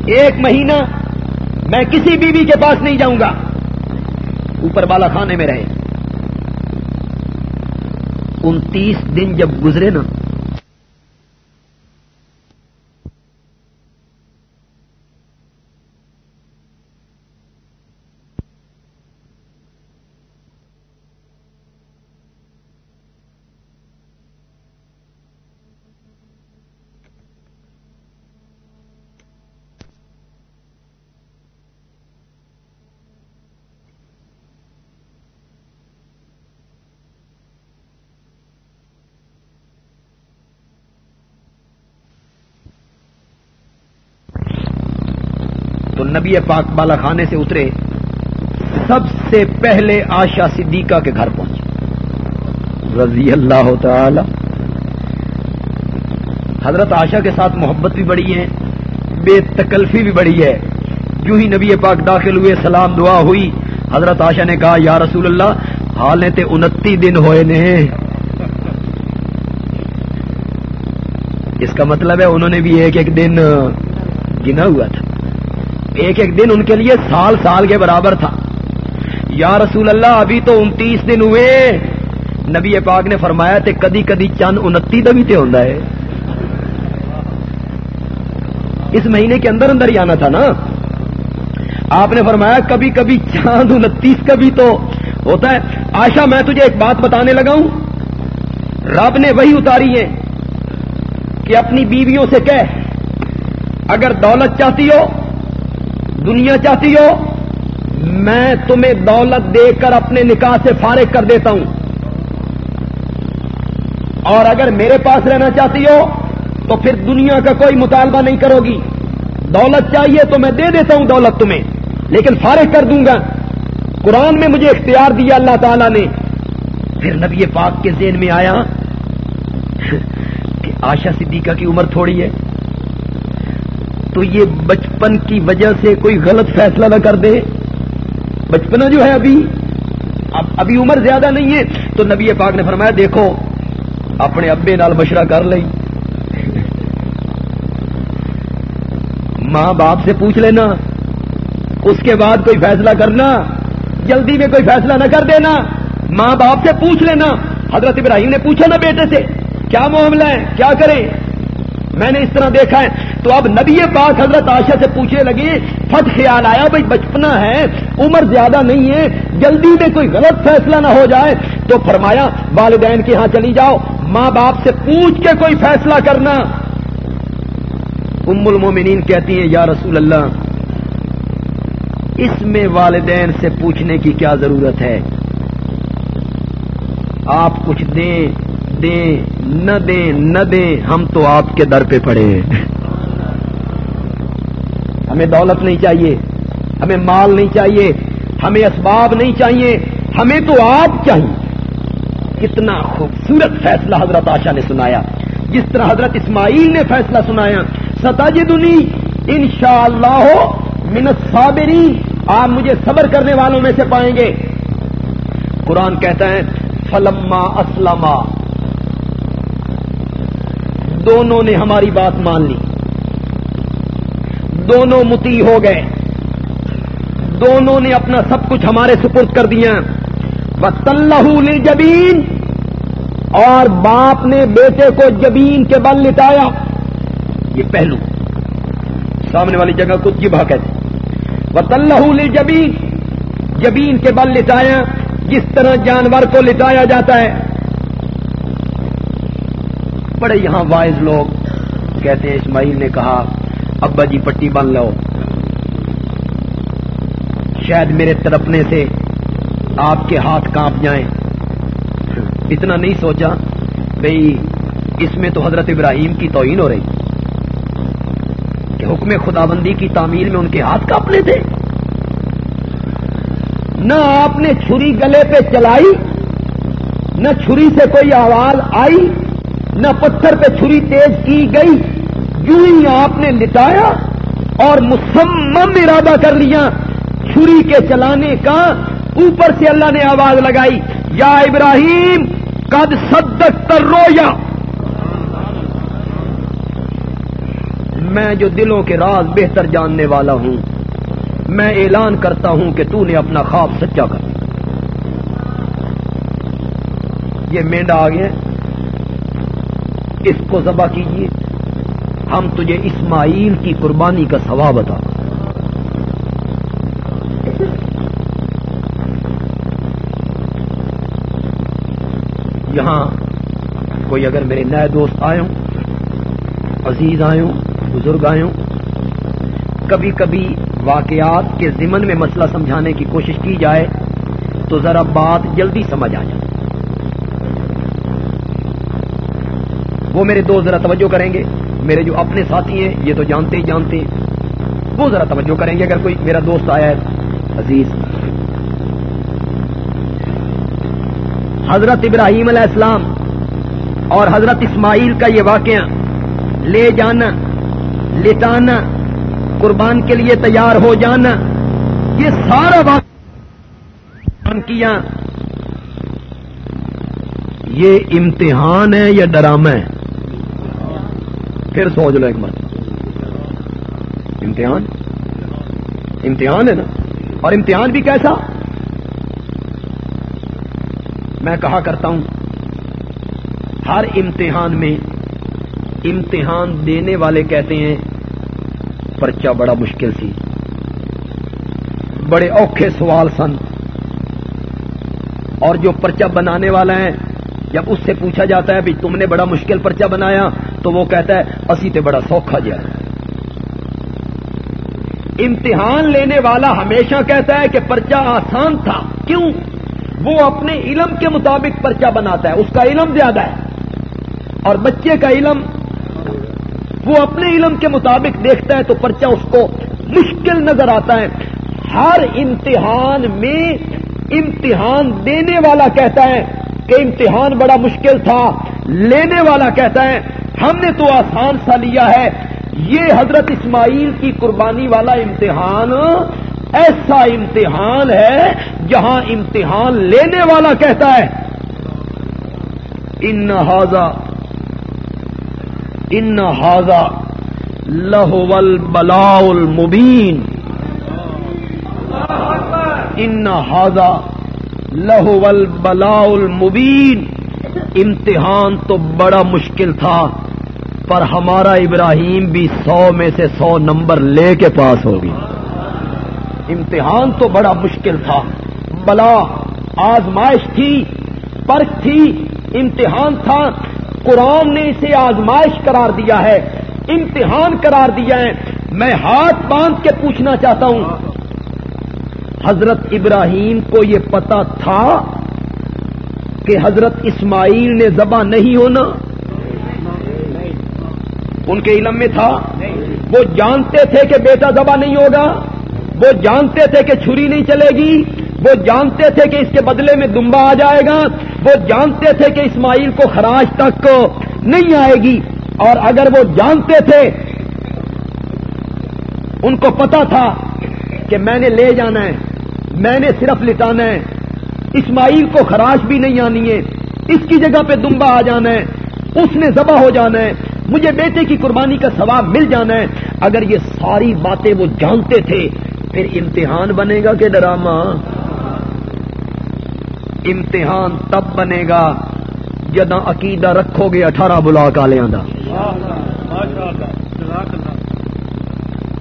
ایک مہینہ میں کسی بیوی کے پاس نہیں جاؤں گا۔ اوپر بالا خانے میں رہے۔ انتیس دن جب گزرے نا نبی پاک بالا خانے سے اترے، سب سے پہلے آشا صدیقہ کے گھر پہنچے۔ رضی اللہ تعالی۔ حضرت آشا کے ساتھ محبت بھی بڑی ہے، بے تکلفی بھی بڑی ہے۔ جو ہی نبی پاک داخل ہوئے، سلام دعا ہوئی، حضرت آشا نے کہا، یا رسول اللہ حال تے انتی دن ہوئے نے۔ اس کا مطلب ہے، انہوں نے بھی ایک ایک دن گنا ہوا تھا۔ ایک ایک دن ان کے لیے سال سال کے برابر تھا۔ یا رسول اللہ، ابھی تو انتیس دن ہوئے۔ نبی پاک نے فرمایا تھے، کدی کدی چند انتی دبی تے ہوتا ہے۔ اس مہینے کے اندر اندر ہی آنا تھا نا۔ آپ نے فرمایا، کبھی کبھی چاند انتیس کا بھی تو ہوتا ہے۔ آشا میں تجھے ایک بات بتانے لگا ہوں۔ رب نے وہی اتاری ہے کہ اپنی بیویوں سے کہہ، اگر دولت چاہتی ہو دنیا چاہتی ہو؟ میں تمہیں دولت دے کر اپنے نکاح سے فارغ کر دیتا ہوں۔ اور اگر میرے پاس رہنا چاہتی ہو، تو پھر دنیا کا کوئی مطالبہ نہیں کرو گی۔ دولت چاہیے تو میں دے دیتا ہوں دولت تمہیں، لیکن فارغ کر دوں گا۔ قرآن میں مجھے اختیار دیا اللہ تعالیٰ نے۔ پھر نبی پاک کے ذہن میں آیا (laughs) کہ آشا صدیقہ کی عمر تھوڑی ہے۔ تو یہ بچپن کی وجہ سے کوئی غلط فیصلہ نہ کر دے؟ بچپنا جو ہے ابھی، اب ابھی عمر زیادہ نہیں ہے۔ تو نبی پاک نے فرمایا، دیکھو، اپنے ابے نال مشورہ کر لئی۔ ماں باپ سے پوچھ لینا، اس کے بعد کوئی فیصلہ کرنا، جلدی میں کوئی فیصلہ نہ کر دینا۔ ماں باپ سے پوچھ لینا۔ حضرت ابراہیم نے پوچھا نا بیٹے سے، کیا معاملہ ہے؟ کیا کریں؟ میں نے اس طرح دیکھا ہے۔ تو اب نبی پاک حضرت آشا سے پوچھنے لگے فٹ خیال آیا بھائی بچپنا ہے، عمر زیادہ نہیں ہے، جلدی میں کوئی غلط فیصلہ نہ ہو جائے۔ تو فرمایا، والدین کے ہاں چلی جاؤ، ماں باپ سے پوچھ کے کوئی فیصلہ کرنا۔ ام المومنین کہتی ہیں، یا رسول اللہ، اس میں والدین سے پوچھنے کی کیا ضرورت ہے؟ آپ کچھ دیں۔ دیں، نہ دیں نہ دیں، ہم تو آپ کے در پہ پڑے ہیں۔ ہمیں دولت نہیں چاہیے، ہمیں مال نہیں چاہیے، ہمیں اسباب نہیں چاہیے، ہمیں تو آپ چاہیے۔ کتنا خوبصورت فیصلہ حضرت آشا نے سنایا۔ جس طرح حضرت اسماعیل نے فیصلہ سنایا ستاج دنی ان شاء اللہ منت صابری آپ مجھے صبر کرنے والوں میں سے پائیں گے۔ قرآن کہتا ہے، فلما اسلما دونوں نے ہماری بات مان لی۔ دونوں متی ہو گئے۔ دونوں نے اپنا سب کچھ ہمارے سپرد کر دیا۔ بس اللہ جبین اور باپ نے بیٹے کو جبین کے بل لٹایا۔ یہ پہلو۔ سامنے والی جگہ کو جبہ کہتے بس اللہ جبین جبین کے بل لٹایا۔ جس طرح جانور کو لٹایا جاتا ہے۔ بڑے یہاں وائز لوگ۔ کہتے ہیں اسماعیل نے کہا، ابا جی پٹی بن لو۔ شاید میرے تڑپنے سے آپ کے ہاتھ کانپ جائیں۔ اتنا نہیں سوچا، بھئی اس میں تو حضرت ابراہیم کی توہین ہو رہی۔ کہ حکم خدا بندی کی تعمیر میں ان کے ہاتھ کانپنے تھے۔ نہ آپ نے چھری گلے پہ چلائی، نہ چھری سے کوئی آواز آئی۔ نہ پتھر پہ چھری تیز کی گئی، یوں ہی آپ نے لٹایا اور مسمم ارادہ کر لیا چھری کے چلانے کا۔ اوپر سے اللہ نے آواز لگائی، یا ابراہیم، قد صدق کر رویا میں جو دلوں کے راز بہتر جاننے والا ہوں، میں اعلان کرتا ہوں کہ تو نے اپنا خواب سچا کر یہ مینڈا آ گیا اس کو ذبح کیجیے۔ ہم تجھے اسماعیل کی قربانی کا ثواب بتا یہاں کوئی اگر میرے نئے دوست آئے ہوں، عزیز آئے ہوں، بزرگ آئے ہوں کبھی کبھی واقعات کے ضمن میں مسئلہ سمجھانے کی کوشش کی جائے تو ذرا بات جلدی سمجھ آ جائے۔ وہ میرے دوست ذرا توجہ کریں گے۔ میرے جو اپنے ساتھی ہیں، یہ تو جانتے ہی جانتے ہیں۔ وہ ذرا توجہ کریں گے اگر کوئی میرا دوست آیا ہے۔ عزیز۔ حضرت ابراہیم علیہ السلام اور حضرت اسماعیل کا یہ واقعہ، لے جانا، لٹانا، قربان کے لیے تیار ہو جانا، یہ سارا واقعہ کیا؟ یہ امتحان ہے یا ڈرامہ ہے؟ پھر سوچ لو ایک بات۔ امتحان؟ امتحان ہے نا؟ اور امتحان بھی کیسا؟ میں کہا کرتا ہوں، ہر امتحان میں امتحان دینے والے کہتے ہیں، پرچہ بڑا مشکل سی۔ بڑے اوکھے سوال سن۔ اور جو پرچہ بنانے والا ہے، جب اس سے پوچھا جاتا ہے بھی تم نے بڑا مشکل پرچہ بنایا تو وہ کہتا ہے، اسی تے بڑا سوکھا جائے امتحان لینے والا ہمیشہ کہتا ہے کہ پرچہ آسان تھا۔ کیوں؟ وہ اپنے علم کے مطابق پرچہ بناتا ہے، اس کا علم زیادہ ہے۔ اور بچے کا علم، وہ اپنے علم کے مطابق دیکھتا ہے تو پرچہ اس کو مشکل نظر آتا ہے۔ ہر امتحان میں امتحان دینے والا کہتا ہے کہ امتحان بڑا مشکل تھا۔ لینے والا کہتا ہے ہم نے تو آسان سا لیا ہے۔ یہ حضرت اسماعیل کی قربانی والا امتحان ایسا امتحان ہے جہاں امتحان لینے والا کہتا ہے۔ ان حاضہ ان ہاضا لہول بلا المبین ان ہاضا لہول بلا المبین امتحان تو بڑا مشکل تھا۔ پر ہمارا ابراہیم بھی سو میں سے سو نمبر لے کے پاس ہوگی۔ امتحان تو بڑا مشکل تھا۔ بلا، آزمائش تھی پرکھ تھی، امتحان تھا۔ قرآن نے اسے آزمائش قرار دیا ہے، امتحان قرار دیا ہے۔ میں ہاتھ باندھ کے پوچھنا چاہتا ہوں، حضرت ابراہیم کو یہ پتا تھا کہ حضرت اسماعیل نے زبا نہیں ہونا؟ ان کے علم میں تھا۔ وہ جانتے تھے کہ بیٹا زبا نہیں ہوگا۔ وہ جانتے تھے کہ چھری نہیں چلے گی۔ وہ جانتے تھے کہ اس کے بدلے میں دمبا آ جائے گا۔ وہ جانتے تھے کہ اسماعیل کو خراج تک نہیں آئے گی۔ اور اگر وہ جانتے تھے، ان کو پتا تھا کہ میں نے لے جانا ہے۔ میں نے صرف لٹانا ہے۔ اسماعیل کو خراش بھی نہیں آنی ہے۔ اس کی جگہ پہ دمبا آ جانا ہے۔ اس نے ذبح ہو جانا ہے۔ مجھے بیٹے کی قربانی کا ثواب مل جانا ہے۔ اگر یہ ساری باتیں وہ جانتے تھے، پھر امتحان بنے گا کہ ڈرامہ؟ امتحان تب بنے گا جدہ عقیدہ رکھو گے اٹھارہ بلاک والوں کا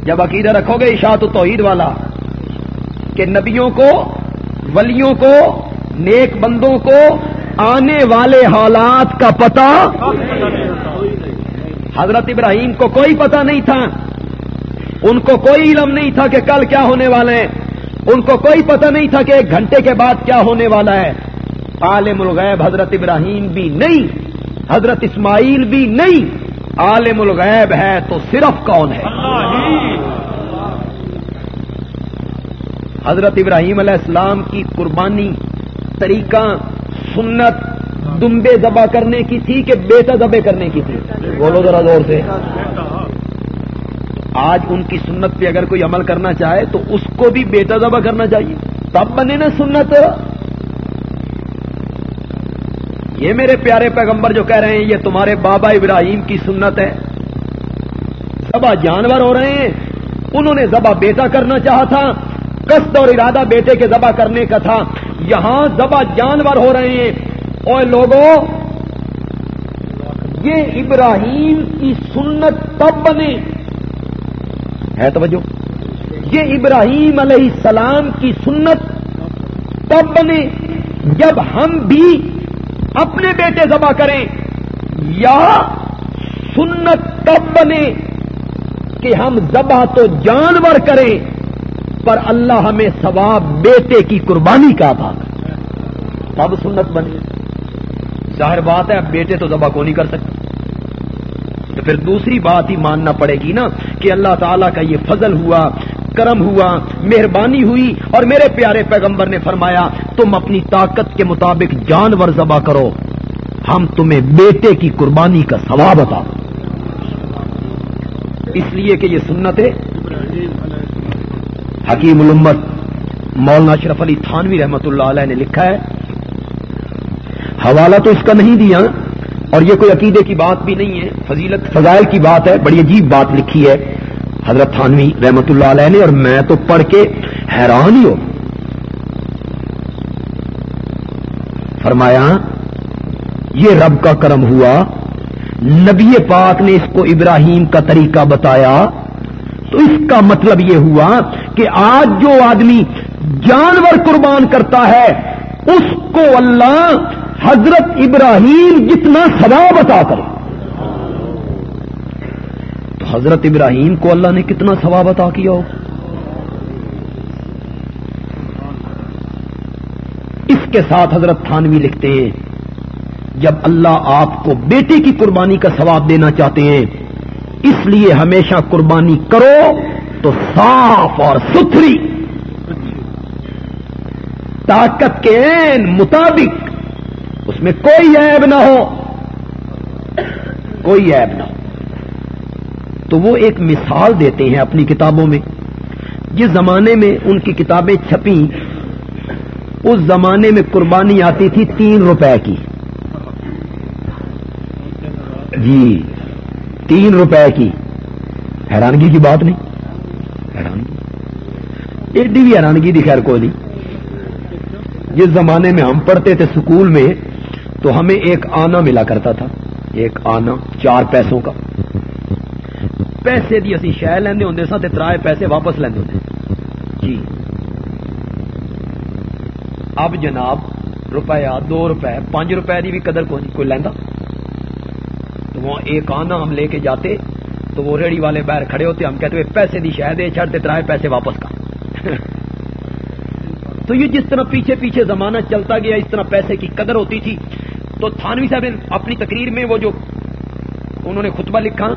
جب عقیدہ رکھو گے اشاعت توحید والا، کہ نبیوں کو، ولیوں کو، نیک بندوں کو آنے والے حالات کا پتا حضرت ابراہیم کو کوئی پتا نہیں تھا۔ ان کو کوئی علم نہیں تھا کہ کل کیا ہونے والے ہیں۔ ان کو کوئی پتہ نہیں تھا کہ ایک گھنٹے کے بعد کیا ہونے والا ہے۔ عالم الغیب حضرت ابراہیم بھی نہیں، حضرت اسماعیل بھی نہیں۔ عالم الغیب ہے تو صرف کون ہے؟ حضرت ابراہیم علیہ السلام کی قربانی، طریقہ، سنت دمبے ذبح کرنے کی تھی کہ بیٹا ذبح کرنے کی تھی؟ بولو ذرا زور سے۔ آج ان کی سنت پہ اگر کوئی عمل کرنا چاہے تو اس کو بھی بیٹا ذبح کرنا چاہیے۔ تب بنے نا سنت۔ یہ میرے پیارے پیغمبر جو کہہ رہے ہیں، یہ تمہارے بابا ابراہیم کی سنت ہے۔ ذبح جانور ہو رہے ہیں۔ انہوں نے ذبح بیٹا کرنا چاہا تھا۔ قصد اور ارادہ بیٹے کے ذبح کرنے کا تھا۔ یہاں ذبح جانور ہو رہے ہیں۔ اور لوگوں یہ ابراہیم کی سنت تب بنے ہے توجہ۔ یہ ابراہیم علیہ السلام کی سنت تب بنے جب ہم بھی اپنے بیٹے ذبح کریں، یا سنت تب بنے کہ ہم ذبح تو جانور کریں، پر اللہ ہمیں ثواب بیٹے کی قربانی کا تھا تب سنت بنے ظاہر بات ہے، اب بیٹے تو ذبح کو نہیں کر سکتے تو پھر دوسری بات ہی ماننا پڑے گی نا کہ اللہ تعالیٰ کا یہ فضل ہوا، کرم ہوا، مہربانی ہوئی اور میرے پیارے پیغمبر نے فرمایا، تم اپنی طاقت کے مطابق جانور ذبح کرو۔ ہم تمہیں بیٹے کی قربانی کا ثواب بتا اس لیے کہ یہ سنت ہے۔ حکیم الامت مولانا اشرف علی تھانوی رحمت اللہ علیہ نے لکھا ہے حوالہ تو اس کا نہیں دیا، اور یہ کوئی عقیدے کی بات بھی نہیں ہے، فضیلت، فضائل کی بات ہے، بڑی عجیب بات لکھی ہے۔ حضرت تھانوی رحمت اللہ علیہ نے، اور میں تو پڑھ کے حیران ہی ہو فرمایا، یہ رب کا کرم ہوا۔ نبی پاک نے اس کو ابراہیم کا طریقہ بتایا۔ تو اس کا مطلب یہ ہوا کہ آج جو آدمی جانور قربان کرتا ہے، اس کو اللہ حضرت ابراہیم جتنا ثواب عطا کرے۔ تو حضرت ابراہیم کو اللہ نے کتنا ثواب عطا کیا ہو؟ اس کے ساتھ حضرت تھانوی لکھتے ہیں، جب اللہ آپ کو بیٹے کی قربانی کا ثواب دینا چاہتے ہیں، اس لیے ہمیشہ قربانی کرو تو صاف اور ستھری۔ طاقت کے مطابق اس میں کوئی عیب نہ ہو۔ کوئی عیب نہ ہو۔ تو وہ ایک مثال دیتے ہیں اپنی کتابوں میں۔ جس زمانے میں ان کی کتابیں چھپی اس زمانے میں قربانی آتی تھی تین روپے کی۔ جی تین روپے کی۔ حیرانگی کی بات نہیں۔ حیرانگی۔ ایڈی بھی حیرانگی دی خیر کوئی نہیں۔ جس زمانے میں ہم پڑھتے تھے سکول میں تو ہمیں ایک آنا ملا کرتا تھا۔ ایک آنا، چار پیسوں کا۔ پیسے دی اسی شہ لیندے ہوں سا ترائے پیسے واپس لیندے ہوں جی۔ اب جناب، روپیہ دو روپے پانچ روپے دی بھی قدر کوئی کوئی لیندا۔ تو وہ ایک آنا ہم لے کے جاتے، تو وہ ریڑی والے باہر کھڑے ہوتے، ہم کہتے ہوئے پیسے دی شہ دے چھڑتے ترائے پیسے واپس کا۔ تو یہ جس طرح پیچھے پیچھے زمانہ چلتا گیا، اس طرح پیسے کی قدر ہوتی تھی۔ تو تھانوی صاحب اپنی تقریر میں وہ جو انہوں نے خطبہ لکھا،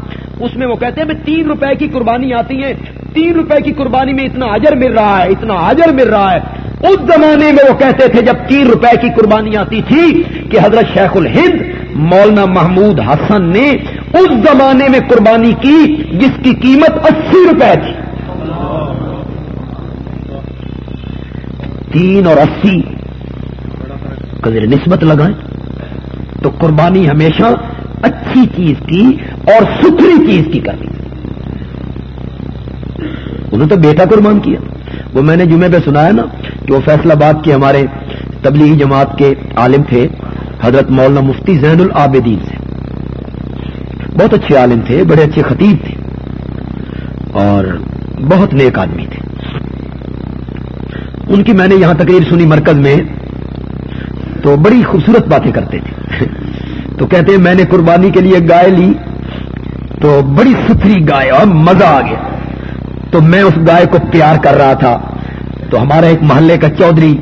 اس میں وہ کہتے ہیں تین روپے کی قربانی آتی ہے تین روپے کی قربانی میں اتنا اجر مل رہا ہے، اتنا اجر مل رہا ہے۔ اس زمانے میں وہ کہتے تھے، جب تین روپے کی قربانی آتی تھی، کہ حضرت شیخ الہند مولانا محمود حسن نے اس زمانے میں قربانی کی، جس کی قیمت اسی روپے تھی۔ تین اور اسی نسبت لگائیں۔ تو قربانی ہمیشہ اچھی چیز کی اور ستھری چیز کی کرنی انہوں تو بیٹا قربان کیا۔ وہ میں نے جمعے پہ سنا ہے نا کہ وہ فیصلہ آباد کے ہمارے تبلیغی جماعت کے عالم تھے، حضرت مولانا مفتی زین العابدین سے۔ بہت اچھے عالم تھے، بڑے اچھے خطیب تھے اور بہت نیک آدمی تھے۔ ان کی میں نے یہاں تقریر سنی مرکز میں تو بڑی خوبصورت باتیں کرتے تھے۔ (laughs) تو کہتے ہیں میں نے قربانی کے لیے گائے لی، تو بڑی ستھری گائے اور مزہ آ گیا۔ تو میں اس گائے کو پیار کر رہا تھا۔ تو ہمارا ایک محلے کا چودھری،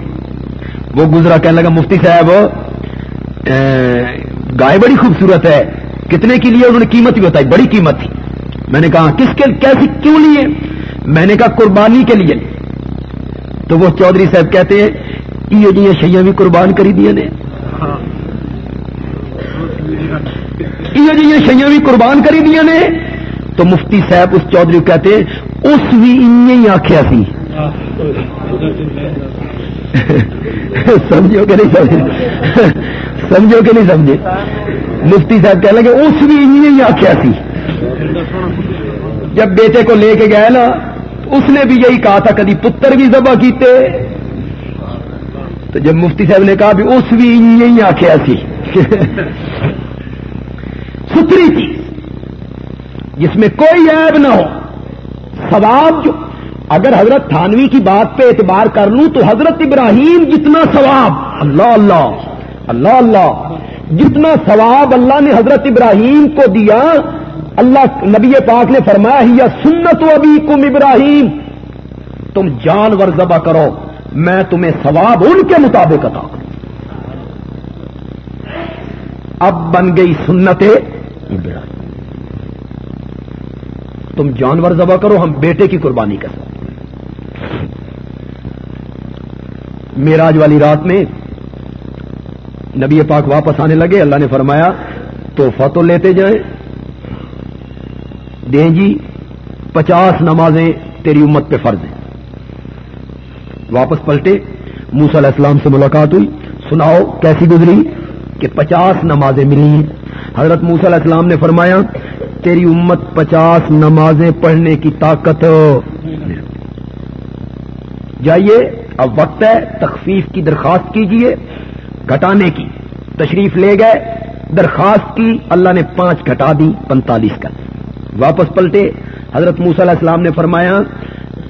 وہ گزرا، کہنے لگا، مفتی صاحب گائے بڑی خوبصورت ہے۔ کتنے کے لیے؟ انہوں نے قیمت بھی بتائی، بڑی قیمت تھی۔ میں نے کہا، کس کے، کیسی کیوں لیے میں نے کہا، قربانی کے لیے۔ تو وہ چودھری صاحب کہتے ہیں، یہ جی شیاں بھی قربان کری دیا نے۔ ہاں۔ یہ جی یہ شیاں بھی قربان کری دیا نے، تو مفتی صاحب اس چودھری کہتے، اس بھی ان آخیا سی۔ سمجھو کہ نہیں سمجھے؟ سمجھو کہ نہیں سمجھے؟ مفتی صاحب کہہ لگے، اس بھی ان آخیا سی۔ جب بیٹے کو لے کے گئے نا، اس نے بھی یہی کہا تھا، کدی پتر بھی ذبح کیتے۔ تو جب مفتی صاحب نے کہا بھی، اس بھی ان آخیا سی۔ ستری چیز جس میں کوئی عیب نہ ہو۔ ثواب جو، اگر حضرت تھانوی کی بات پہ اعتبار کر لوں تو حضرت ابراہیم جتنا ثواب، اللہ اللہ اللہ اللہ، جتنا ثواب اللہ نے حضرت ابراہیم کو دیا، اللہ نبی پاک نے فرمایا، ہی سنت و ابھی کم ابراہیم تم جانور ذبح کرو، میں تمہیں ثواب ان کے مطابق عطا کروں۔ اب بن گئی سنت ابراہیم تم جانور ذبح کرو، ہم بیٹے کی قربانی کر سکتے میراج والی رات میں نبی پاک واپس آنے لگے، اللہ نے فرمایا تو فتو لیتے جائیں۔ دیں جی پچاس نمازیں تیری امت پہ فرض ہیں۔ واپس پلٹے موسا علیہ السلام سے ملاقات ہوئی۔ سناؤ، کیسی گزری کہ پچاس نمازیں ملی حضرت موسا علیہ السلام نے فرمایا، تیری امت پچاس نمازیں پڑھنے کی طاقت جائیے، اب وقت ہے، تخفیف کی درخواست کیجیے گھٹانے کی تشریف لے گئے، درخواست کی، اللہ نے پانچ گھٹا دی پینتالیس کر واپس پلٹے، حضرت موسیٰ علیہ السلام نے فرمایا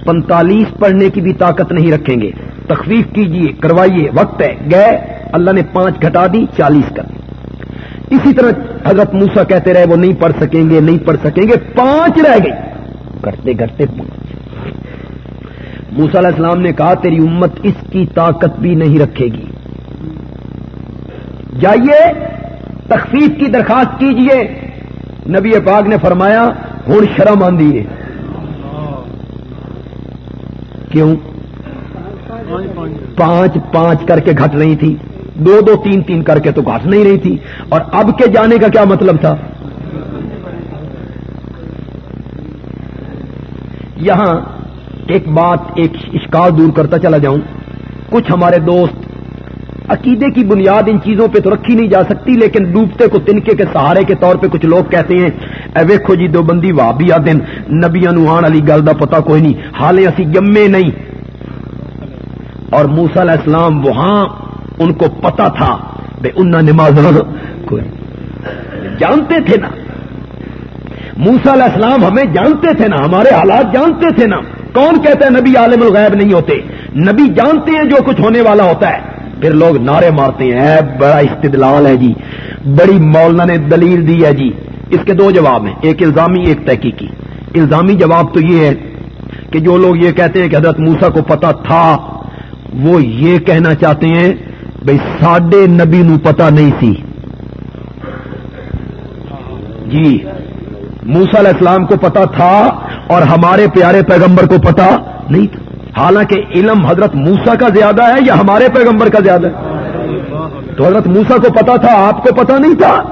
پینتالیس پڑھنے کی بھی طاقت نہیں رکھیں گے۔ تخفیف کیجیے کروائیے، وقت ہے، گئے، اللہ نے پانچ گھٹا دی، چالیس کر اسی طرح حضرت موسا کہتے رہے وہ نہیں پڑھ سکیں گے، نہیں پڑھ سکیں گے، پانچ رہ گئی۔ کرتے کرتے پانچ موسا علیہ السلام نے کہا، تیری امت اس کی طاقت بھی نہیں رکھے گی۔ جائیے، تخفیف کی درخواست کیجیے۔ نبی پاک نے فرمایا ہوں شرم آندی ہے۔ کیوں؟ پانچ پانچ کر کے گھٹ رہی تھی۔ دو دو تین تین کر کے تو گھٹ نہیں رہی تھی۔ اور اب کے جانے کا کیا مطلب تھا؟ یہاں ایک بات، ایک اشکال دور کرتا چلا جاؤں۔ کچھ ہمارے دوست عقیدے کی بنیاد ان چیزوں پہ تو رکھی نہیں جا سکتی، لیکن ڈوبتے کو تنکے کے سہارے کے طور پہ کچھ لوگ کہتے ہیں، اے ویکھو جی دو بندی واہ بھی آدن نبیا نوان علی گل کا پتا کوئی نہیں۔ حالے اسی جمے نہیں۔ اور موسا علیہ السلام وہاں ان کو پتا تھا بے ان نماز کوئی۔ جانتے تھے نا۔ موسا علیہ السلام ہمیں جانتے تھے نا۔ ہمارے حالات جانتے تھے نا۔ کون کہتا ہے نبی عالم الغیب نہیں ہوتے؟ نبی جانتے ہیں جو کچھ ہونے والا ہوتا ہے۔ پھر لوگ نعرے مارتے ہیں۔ بڑا استدلال ہے جی۔ بڑی مولانا نے دلیل دی ہے جی۔ اس کے دو جواب ہیں۔ ایک الزامی، ایک تحقیقی۔ الزامی جواب تو یہ ہے کہ جو لوگ یہ کہتے ہیں کہ حضرت موسا کو پتا تھا، وہ یہ کہنا چاہتے ہیں بھائی ساڈے نبی نو پتا نہیں سی۔ جی موسا علیہ السلام کو پتا تھا اور ہمارے پیارے پیغمبر کو پتا نہیں تھا۔ حالانکہ علم حضرت موسا کا زیادہ ہے یا ہمارے پیغمبر کا زیادہ ہے؟ تو حضرت موسا کو پتا تھا، آپ کو پتا نہیں تھا؟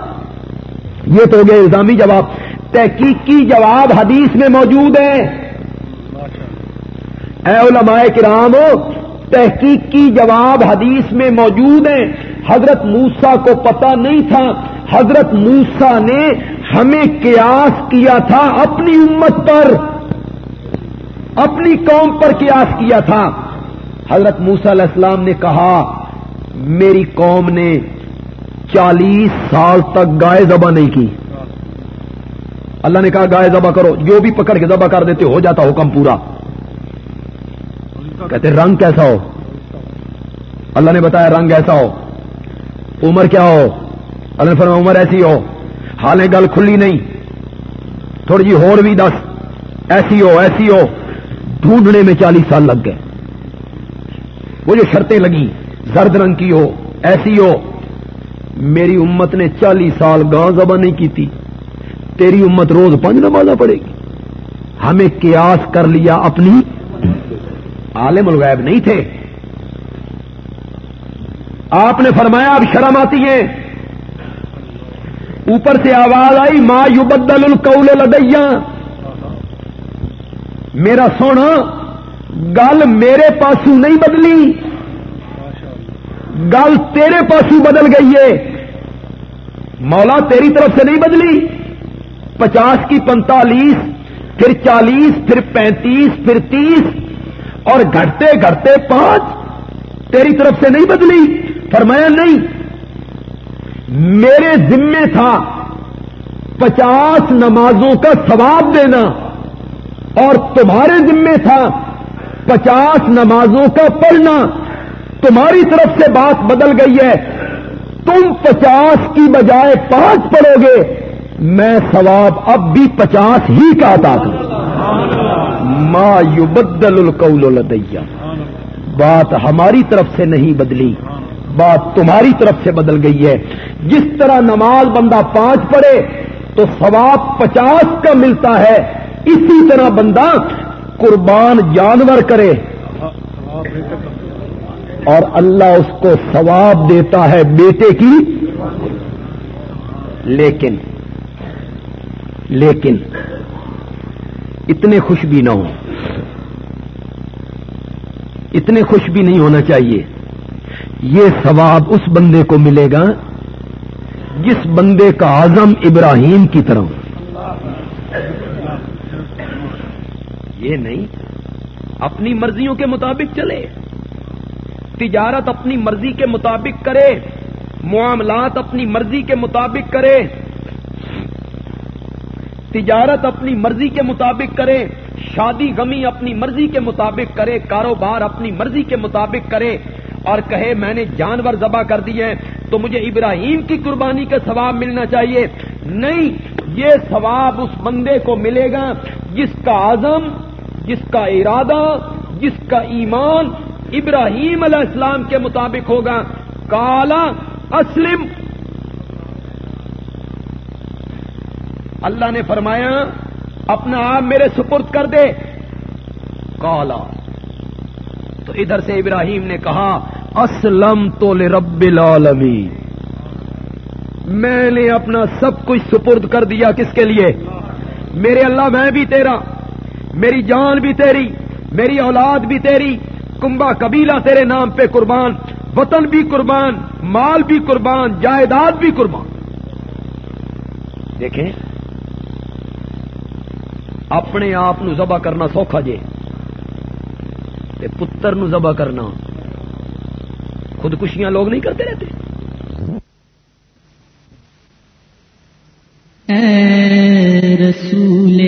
یہ تو ہو گیا الزامی جواب۔ تحقیقی جواب حدیث میں موجود ہے۔ اے علماء کرام تحقیقی جواب حدیث میں موجود ہیں۔ حضرت موسا کو پتا نہیں تھا۔ حضرت موسا نے ہمیں قیاس کیا تھا اپنی امت پر۔ اپنی قوم پر قیاس کیا تھا۔ حضرت موسا علیہ السلام نے کہا، میری قوم نے چالیس سال تک گائے ذبح نہیں کی۔ اللہ نے کہا، گائے ذبح کرو۔ جو بھی پکڑ کے ذبح کر دیتے ہو جاتا حکم پورا۔ کہتے رنگ کیسا ہو؟ اللہ نے بتایا رنگ ایسا ہو۔ عمر کیا ہو؟ اللہ نے فرمایا عمر ایسی ہو۔ حالیں گل کھلی نہیں۔ تھوڑی جی ہور بھی دس۔ ایسی ہو ایسی ہو۔ ڈھونڈنے میں چالیس سال لگ گئے۔ وہ جو شرطیں لگی زرد رنگ کی ہو، ایسی ہو۔ میری امت نے چالیس سال گاں زبا نہیں کی تھی تیری امت روز پنج نمازہ پڑے گی۔ ہمیں قیاس کر لیا اپنی۔ عالم الغیب نہیں تھے۔ آپ نے فرمایا، اب شرم آتی ہے۔ اوپر سے آواز آئی، ما یبدل القول لدیا۔ میرا سونا، گل میرے پاسو نہیں بدلی۔ گل تیرے پاسو بدل گئی ہے۔ مولا تیری طرف سے نہیں بدلی۔ پچاس کی پینتالیس پھر چالیس، پھر پینتیس، پھر تیس۔ اور گھٹتے گھٹتے پانچ تیری طرف سے نہیں بدلی۔ فرمایا، نہیں، میرے ذمے تھا پچاس نمازوں کا ثواب دینا اور تمہارے ذمے تھا پچاس نمازوں کا پڑھنا۔ تمہاری طرف سے بات بدل گئی ہے۔ تم پچاس کی بجائے پانچ پڑھو گے۔ میں ثواب اب بھی پچاس ہی کا عطا کروں۔ ما یبدل القول لدیا بات ہماری طرف سے نہیں بدلی. بات تمہاری طرف سے بدل گئی ہے. جس طرح نماز بندہ پانچ پڑھے، تو ثواب پچاس کا ملتا ہے. اسی طرح بندہ قربان جانور کرے. اور اللہ اس کو ثواب دیتا ہے بیٹے کی. لیکن لیکن اتنے خوش بھی نہ ہو اتنے خوش بھی نہیں ہونا چاہیے۔ یہ ثواب اس بندے کو ملے گا جس بندے کا آزم ابراہیم کی طرح یہ نہیں، اپنی مرضیوں کے مطابق چلے۔ تجارت اپنی مرضی کے مطابق کرے، معاملات اپنی مرضی کے مطابق کرے۔ تجارت اپنی مرضی کے مطابق کرے، شادی غمی اپنی مرضی کے مطابق کرے، کاروبار اپنی مرضی کے مطابق کرے، اور کہے، میں نے جانور ذبح کر دیے، تو مجھے ابراہیم کی قربانی کا ثواب ملنا چاہیے۔ نہیں، یہ ثواب اس بندے کو ملے گا جس کا عزم، جس کا ارادہ، جس کا ایمان ابراہیم علیہ السلام کے مطابق ہوگا۔ کالا اسلم اللہ نے فرمایا، اپنا آپ میرے سپرد کر دے۔ کالا تو ادھر سے ابراہیم نے کہا، اسلم تو رب العالمین۔ میں نے اپنا سب کچھ سپرد کر دیا کس کے لیے؟ میرے اللہ میں بھی تیرا، میری جان بھی تیری، میری اولاد بھی تیری کمبا قبیلہ تیرے نام پہ قربان، وطن بھی قربان، مال بھی قربان، جائیداد بھی قربان۔ دیکھیں اپنے آپ نو ذبح کرنا سوکھا جے۔ تے پتر نو ذبح کرنا۔ خودکشیاں لوگ نہیں کرتے رہتے۔ اے رسول